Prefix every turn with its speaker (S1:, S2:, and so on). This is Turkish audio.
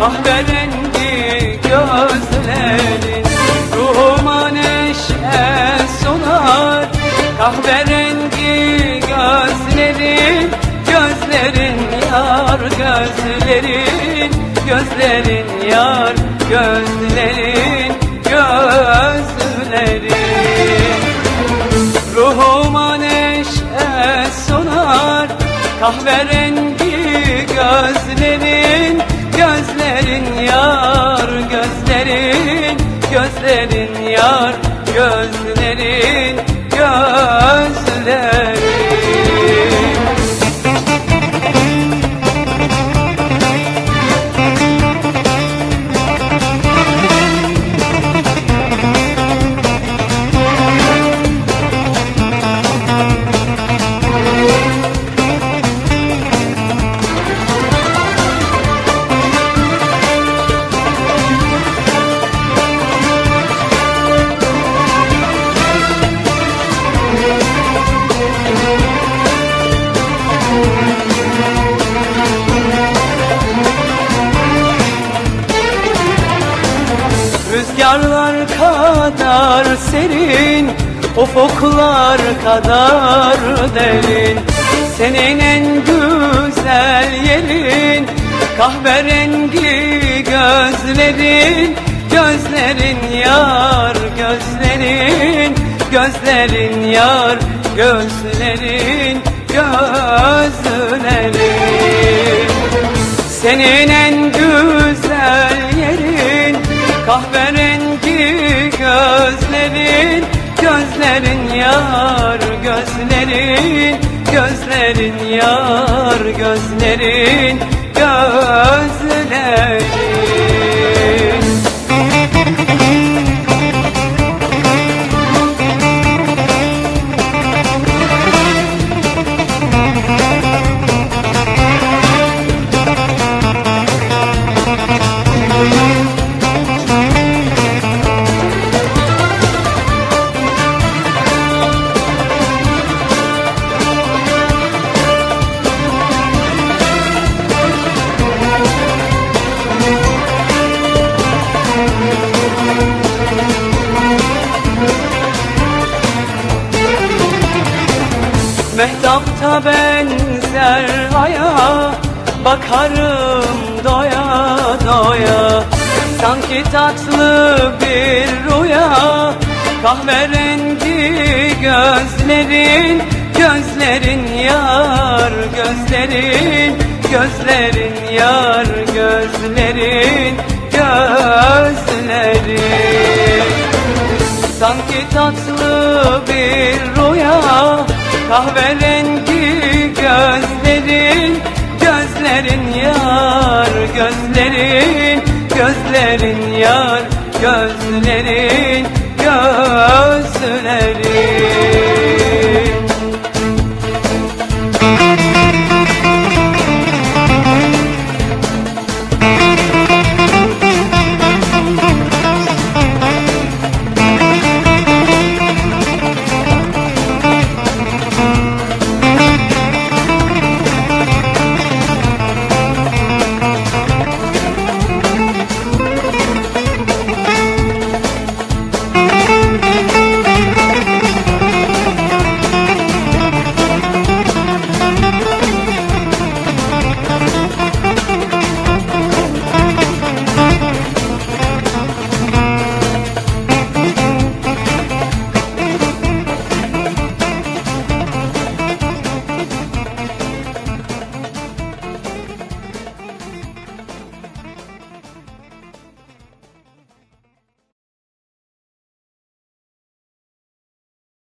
S1: Kahverengi gözlerin Ruhuma neşe sunar Kahverengi gözlerin Gözlerin yar gözlerin Gözlerin yar gözlerin Gözlerin. Ruhuma neşe sunar Kahverengi gözlerin Rüzgarlar kadar serin Ufuklar kadar derin. Senin en güzel yerin Kahverengi gözlerin. Gözlerin yar gözlerin Gözlerin yar gözlerin Gözlerin. Senin en güzel Kahverengi gözlerin Gözlerin yar gözlerin Gözlerin yar gözlerin Mehtapta benzer aya Bakarım doya doya. Sanki tatlı bir rüya Kahverengi gözlerin Gözlerin yar gözlerin Gözlerin yar gözlerin Gözlerin. Sanki tatlı bir rüya Kahverengi gözlerin Gözlerin yar gözlerin Gözlerin yar gözlerin